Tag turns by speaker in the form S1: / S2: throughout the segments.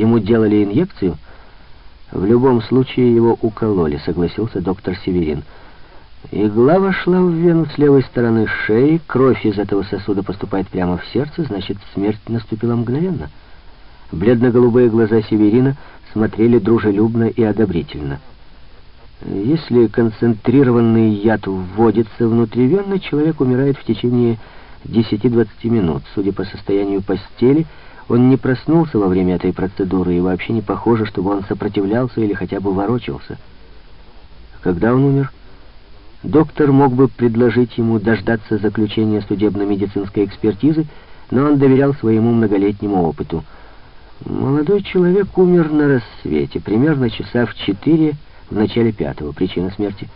S1: Ему делали инъекцию? В любом случае его укололи, согласился доктор Северин. Игла вошла в вену с левой стороны шеи, кровь из этого сосуда поступает прямо в сердце, значит, смерть наступила мгновенно. Бледно-голубые глаза Северина смотрели дружелюбно и одобрительно. Если концентрированный яд вводится внутривенно, человек умирает в течение 10-20 минут. Судя по состоянию постели, он не проснулся во время этой процедуры, и вообще не похоже, чтобы он сопротивлялся или хотя бы ворочался. Когда он умер? Доктор мог бы предложить ему дождаться заключения судебно-медицинской экспертизы, но он доверял своему многолетнему опыту. Молодой человек умер на рассвете, примерно часа в четыре в начале пятого. Причина смерти?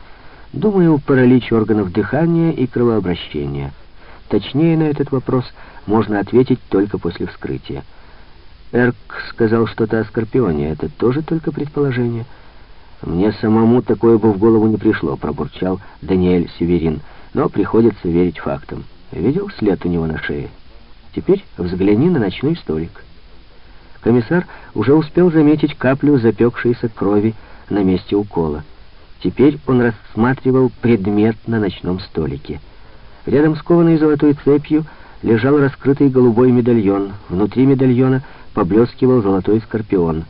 S1: Думаю, паралич органов дыхания и кровообращения. Точнее на этот вопрос можно ответить только после вскрытия. Эрк сказал что-то о Скорпионе. Это тоже только предположение. «Мне самому такое бы в голову не пришло», — пробурчал Даниэль Северин. «Но приходится верить фактам. Видел след у него на шее? Теперь взгляни на ночной столик». Комиссар уже успел заметить каплю запекшейся крови на месте укола. Теперь он рассматривал предмет на ночном столике. Рядом с кованой золотой цепью лежал раскрытый голубой медальон. Внутри медальона поблескивал золотой скорпион.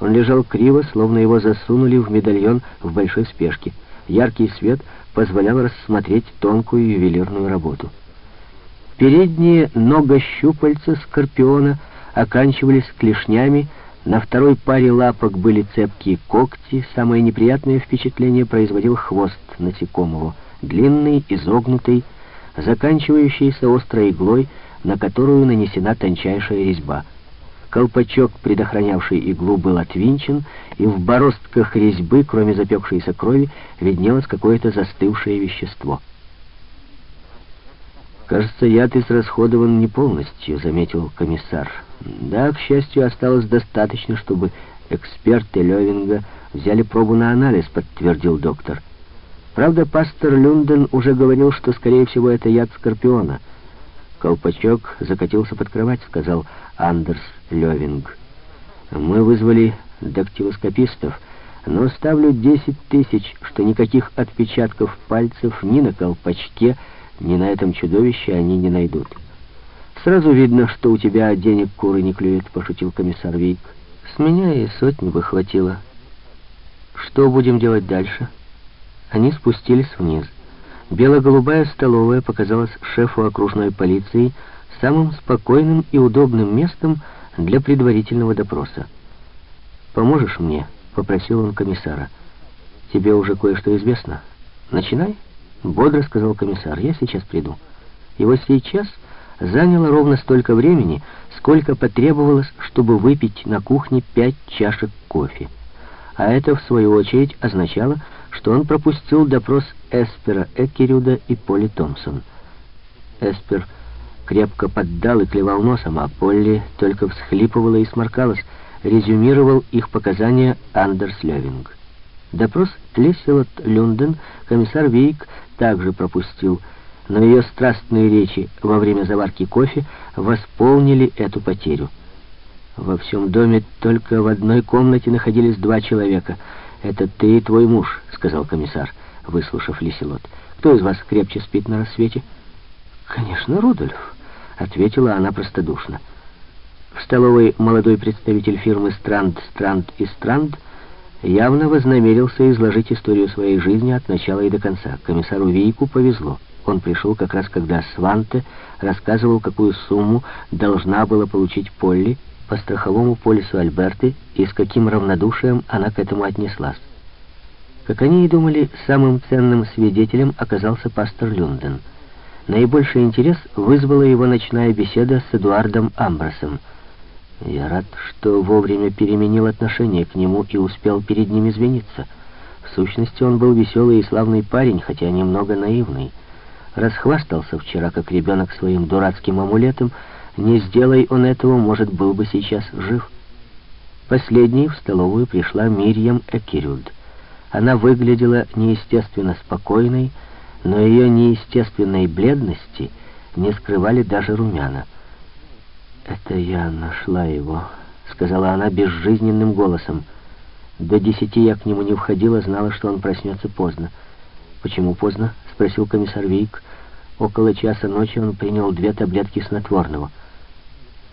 S1: Он лежал криво, словно его засунули в медальон в большой спешке. Яркий свет позволял рассмотреть тонкую ювелирную работу. Передние ногощупальца скорпиона оканчивались клешнями, на второй паре лапок были цепкие когти. Самое неприятное впечатление производил хвост насекомого, длинный, изогнутый, заканчивающийся острой иглой, на которую нанесена тончайшая резьба — Колпачок, предохранявший иглу, был отвинчен, и в бороздках резьбы, кроме запекшейся крови, виднелось какое-то застывшее вещество. «Кажется, яд израсходован не полностью», — заметил комиссар. «Да, к счастью, осталось достаточно, чтобы эксперты Левинга взяли пробу на анализ», — подтвердил доктор. «Правда, пастор Люнден уже говорил, что, скорее всего, это яд скорпиона». Колпачок закатился под кровать, сказал Андерс Левинг. Мы вызвали дактилоскопистов, но ставлю 10 тысяч, что никаких отпечатков пальцев ни на колпачке, ни на этом чудовище они не найдут. Сразу видно, что у тебя денег куры не клюют, пошутил комиссар Вейк. С меня и сотни бы хватило. Что будем делать дальше? Они спустились вниз. Бело-голубая столовая показалась шефу окружной полиции самым спокойным и удобным местом для предварительного допроса. «Поможешь мне?» — попросил он комиссара. «Тебе уже кое-что известно. Начинай?» — бодро сказал комиссар. «Я сейчас приду». И вот сейчас заняло ровно столько времени, сколько потребовалось, чтобы выпить на кухне пять чашек кофе. А это, в свою очередь, означало, что он пропустил допрос Эспера Экерюда и Поли Томпсон. Эспер крепко поддал и клевал носом, а Полли только всхлипывала и сморкалась, резюмировал их показания Андерс Левинг. Допрос Леселот Люнден комиссар Вейк также пропустил, но ее страстные речи во время заварки кофе восполнили эту потерю. Во всем доме только в одной комнате находились два человека. «Это ты и твой муж», — сказал комиссар, выслушав Лиселот. «Кто из вас крепче спит на рассвете?» «Конечно, Рудольф», — ответила она простодушно. В столовой молодой представитель фирмы «Странд, Странд и Странд» явно вознамерился изложить историю своей жизни от начала и до конца. Комиссару Вийку повезло. Он пришел как раз когда Сванте рассказывал, какую сумму должна была получить Полли по страховому полису Альберты и с каким равнодушием она к этому отнеслась. Как они и думали, самым ценным свидетелем оказался пастор Люнден — Наибольший интерес вызвала его ночная беседа с Эдуардом Амбросом. Я рад, что вовремя переменил отношение к нему и успел перед ним извиниться. В сущности, он был веселый и славный парень, хотя немного наивный. Расхвастался вчера, как ребенок, своим дурацким амулетом. Не сделай он этого, может, был бы сейчас жив. Последней в столовую пришла Мирьям Экирюд. Она выглядела неестественно спокойной, но ее неестественной бледности не скрывали даже румяна. «Это я нашла его», — сказала она безжизненным голосом. До десяти я к нему не входила, знала, что он проснется поздно. «Почему поздно?» — спросил комиссар Вейк. Около часа ночи он принял две таблетки снотворного —